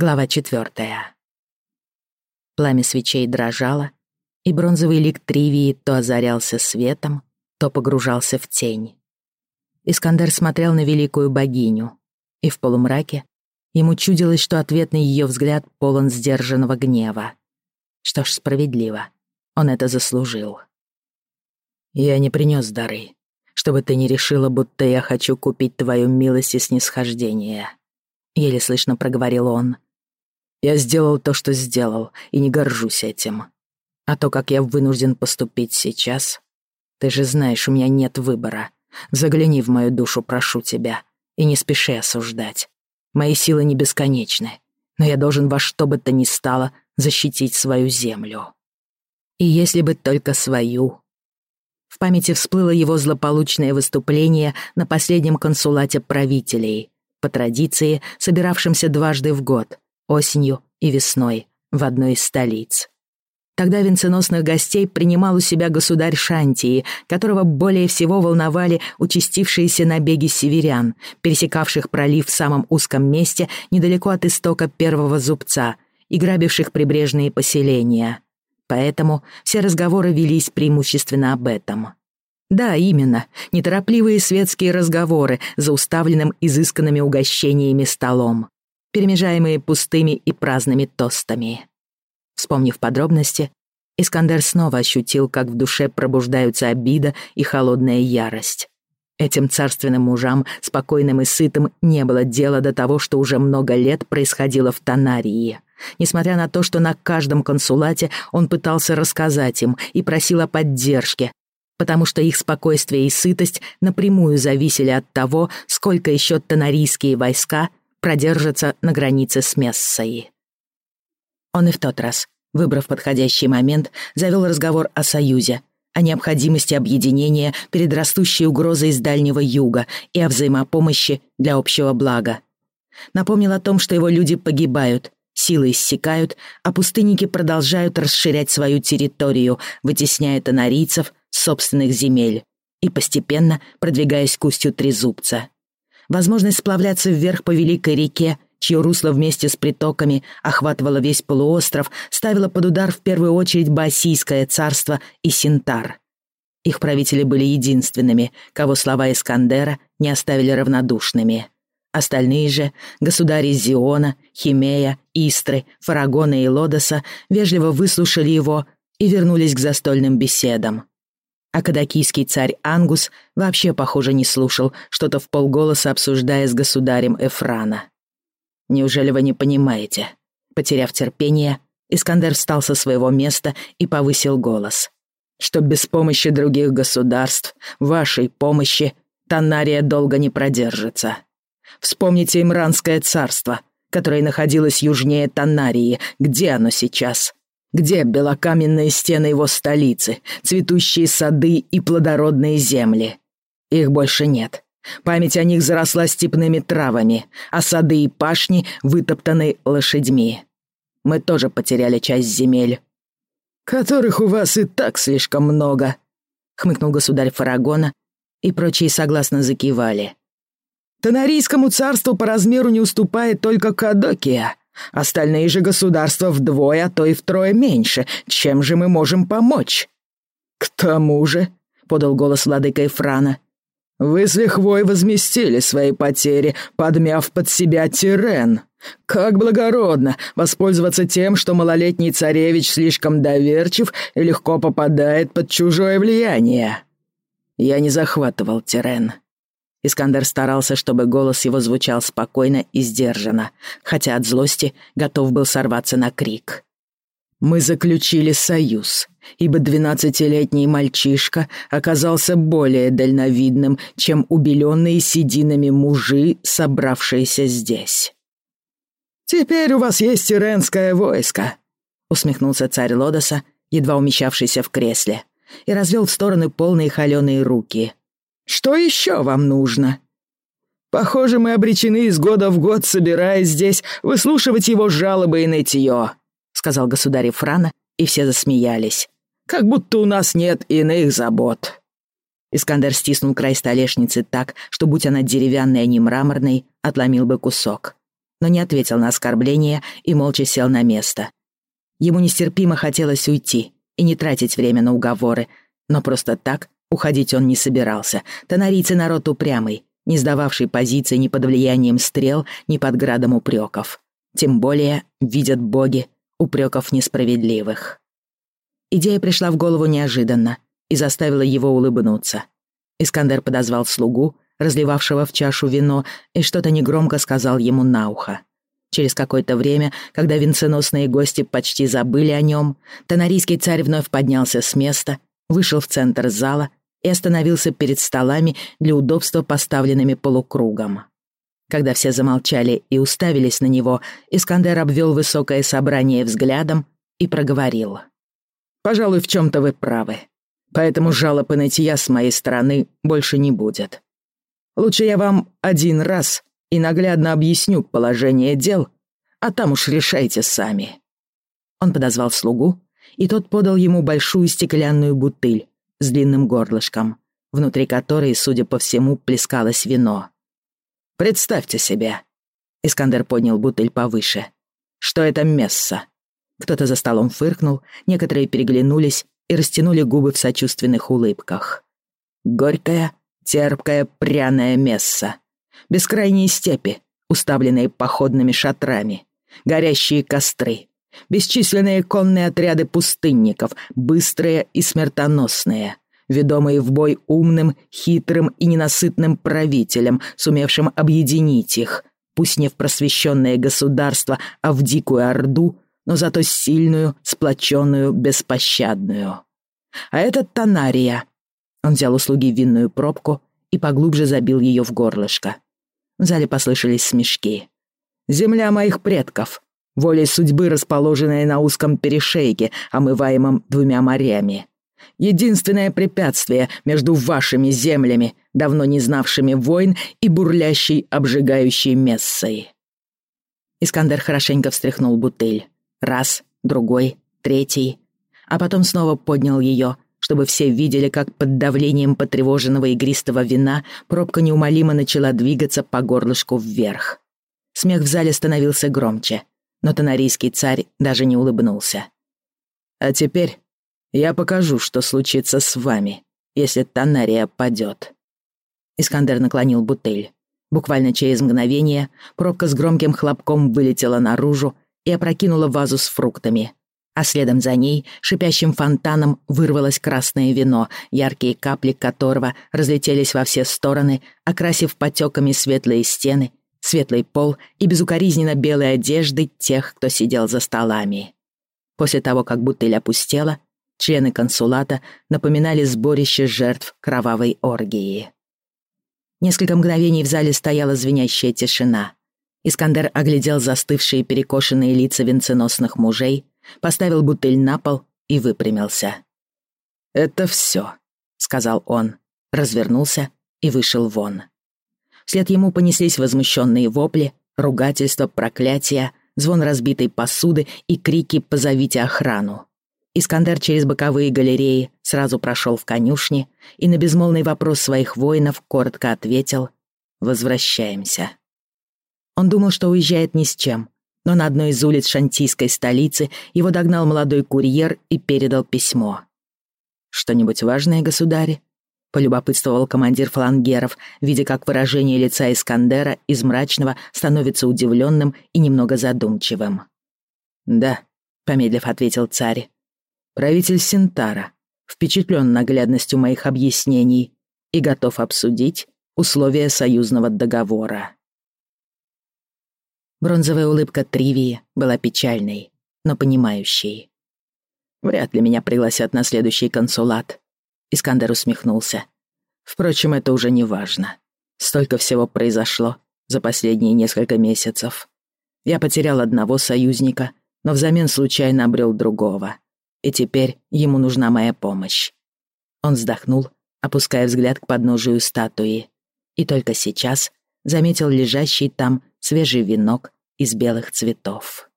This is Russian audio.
Глава четвертая. Пламя свечей дрожало, и бронзовый лик Тривии то озарялся светом, то погружался в тень. Искандер смотрел на великую богиню, и в полумраке ему чудилось, что ответный ее взгляд полон сдержанного гнева. Что ж, справедливо, он это заслужил. «Я не принес дары, чтобы ты не решила, будто я хочу купить твою милость и снисхождение», — еле слышно проговорил он. Я сделал то, что сделал, и не горжусь этим. А то, как я вынужден поступить сейчас... Ты же знаешь, у меня нет выбора. Загляни в мою душу, прошу тебя, и не спеши осуждать. Мои силы не бесконечны, но я должен во что бы то ни стало защитить свою землю. И если бы только свою. В памяти всплыло его злополучное выступление на последнем консулате правителей, по традиции, собиравшемся дважды в год, осенью и весной в одной из столиц. Тогда венценосных гостей принимал у себя государь Шантии, которого более всего волновали участившиеся набеги северян, пересекавших пролив в самом узком месте недалеко от истока первого зубца и грабивших прибрежные поселения. Поэтому все разговоры велись преимущественно об этом. Да, именно, неторопливые светские разговоры за уставленным изысканными угощениями столом перемежаемые пустыми и праздными тостами. Вспомнив подробности, Искандер снова ощутил, как в душе пробуждаются обида и холодная ярость. Этим царственным мужам, спокойным и сытым, не было дела до того, что уже много лет происходило в Тонарии. Несмотря на то, что на каждом консулате он пытался рассказать им и просил о поддержке, потому что их спокойствие и сытость напрямую зависели от того, сколько еще тонарийские войска продержится на границе с Мессой. Он и в тот раз, выбрав подходящий момент, завел разговор о союзе, о необходимости объединения перед растущей угрозой из Дальнего Юга и о взаимопомощи для общего блага. Напомнил о том, что его люди погибают, силы иссякают, а пустынники продолжают расширять свою территорию, вытесняя тонарийцев с собственных земель и постепенно продвигаясь к устью Трезубца. Возможность сплавляться вверх по Великой реке, чье русло вместе с притоками охватывало весь полуостров, ставила под удар в первую очередь Баосийское царство и Синтар. Их правители были единственными, кого слова Искандера не оставили равнодушными. Остальные же, государи Зиона, Химея, Истры, Фарагона и Лодоса, вежливо выслушали его и вернулись к застольным беседам. А кадакийский царь Ангус вообще, похоже, не слушал, что-то в полголоса обсуждая с государем Эфрана. «Неужели вы не понимаете?» Потеряв терпение, Искандер встал со своего места и повысил голос. «Что без помощи других государств, вашей помощи, Танария долго не продержится. Вспомните Имранское царство, которое находилось южнее Танарии. Где оно сейчас? Где белокаменные стены его столицы, цветущие сады и плодородные земли? Их больше нет. Память о них заросла степными травами, а сады и пашни вытоптаны лошадьми. Мы тоже потеряли часть земель. «Которых у вас и так слишком много», — хмыкнул государь Фарагона, и прочие согласно закивали. «Тонарийскому царству по размеру не уступает только Кадокия, Остальные же государства вдвое, а то и втрое меньше. Чем же мы можем помочь?» «К тому же», — подал голос владыка Эфрана, «вы с лихвой возместили свои потери, подмяв под себя Тирен. Как благородно воспользоваться тем, что малолетний царевич слишком доверчив и легко попадает под чужое влияние». «Я не захватывал Тирен», Искандер старался, чтобы голос его звучал спокойно и сдержанно, хотя от злости готов был сорваться на крик. «Мы заключили союз, ибо двенадцатилетний мальчишка оказался более дальновидным, чем убеленные сединами мужи, собравшиеся здесь». «Теперь у вас есть иренское войско», — усмехнулся царь Лодоса, едва умещавшийся в кресле, и развел в стороны полные холеные руки — что еще вам нужно?» «Похоже, мы обречены из года в год, собираясь здесь, выслушивать его жалобы и нытье», — сказал государь Франа, и все засмеялись. «Как будто у нас нет иных забот». Искандер стиснул край столешницы так, что, будь она деревянной, а не мраморной, отломил бы кусок. но не ответил на оскорбление и молча сел на место. Ему нестерпимо хотелось уйти и не тратить время на уговоры, но просто так уходить он не собирался. Тонарийцы народ упрямый, не сдававший позиции ни под влиянием стрел, ни под градом упреков. Тем более, видят боги, упреков несправедливых. Идея пришла в голову неожиданно и заставила его улыбнуться. Искандер подозвал слугу, разливавшего в чашу вино, и что-то негромко сказал ему на ухо. Через какое-то время, когда венценосные гости почти забыли о нем, тонарийский царь вновь поднялся с места, вышел в центр зала и остановился перед столами для удобства поставленными полукругом. Когда все замолчали и уставились на него, Искандер обвел высокое собрание взглядом и проговорил. «Пожалуй, в чем-то вы правы. Поэтому жалоб и нытья с моей стороны больше не будет. Лучше я вам один раз и наглядно объясню положение дел, а там уж решайте сами». Он подозвал слугу, и тот подал ему большую стеклянную бутыль с длинным горлышком, внутри которой, судя по всему, плескалось вино. «Представьте себе», — Искандер поднял бутыль повыше, — «что это месса». Кто-то за столом фыркнул, некоторые переглянулись и растянули губы в сочувственных улыбках. Горькая, терпкая, пряная месса. Бескрайние степи, уставленные походными шатрами, горящие костры, бесчисленные конные отряды пустынников, быстрые и смертоносные, ведомые в бой умным, хитрым и ненасытным правителем, сумевшим объединить их, пусть не в просвещенное государство, а в дикую орду, но зато сильную, сплоченную, беспощадную. А этот Танария. Он взял у слуги винную пробку и поглубже забил ее в горлышко. В зале послышались смешки. «Земля моих предков, волей судьбы, расположенная на узком перешейке, омываемом двумя морями. Единственное препятствие между вашими землями, давно не знавшими войн и бурлящей, обжигающей мессой». Искандер хорошенько встряхнул бутыль. Раз, другой, третий. А потом снова поднял ее, чтобы все видели, как под давлением потревоженного игристого вина пробка неумолимо начала двигаться по горлышку вверх. Смех в зале становился громче, но тонарийский царь даже не улыбнулся. «А теперь я покажу, что случится с вами, если Танария падет». Искандер наклонил бутыль. Буквально через мгновение пробка с громким хлопком вылетела наружу и опрокинула вазу с фруктами. А следом за ней шипящим фонтаном вырвалось красное вино, яркие капли которого разлетелись во все стороны, окрасив потеками светлые стены, светлый пол и безукоризненно белые одежды тех, кто сидел за столами. После того, как бутыль опустела, члены консулата напоминали сборище жертв кровавой оргии. Несколько мгновений в зале стояла звенящая тишина — Искандер оглядел застывшие перекошенные лица венценосных мужей, поставил бутыль на пол и выпрямился. «Это все», — сказал он, развернулся и вышел вон. Вслед ему понеслись возмущенные вопли, ругательства, проклятия, звон разбитой посуды и крики «Позовите охрану!». Искандер через боковые галереи сразу прошел в конюшни и на безмолвный вопрос своих воинов коротко ответил «Возвращаемся». Он думал, что уезжает ни с чем, но на одной из улиц шантийской столицы его догнал молодой курьер и передал письмо. «Что-нибудь важное, государь?» — полюбопытствовал командир флангеров, видя, как выражение лица Искандера из мрачного становится удивленным и немного задумчивым. «Да», — помедлив ответил царь. «Правитель Синтара впечатлен наглядностью моих объяснений и готов обсудить условия союзного договора». Бронзовая улыбка Тривии была печальной, но понимающей. «Вряд ли меня пригласят на следующий консулат», — Искандер усмехнулся. «Впрочем, это уже не важно. Столько всего произошло за последние несколько месяцев. Я потерял одного союзника, но взамен случайно обрел другого. И теперь ему нужна моя помощь». Он вздохнул, опуская взгляд к подножию статуи. И только сейчас заметил лежащий там свежий венок из белых цветов.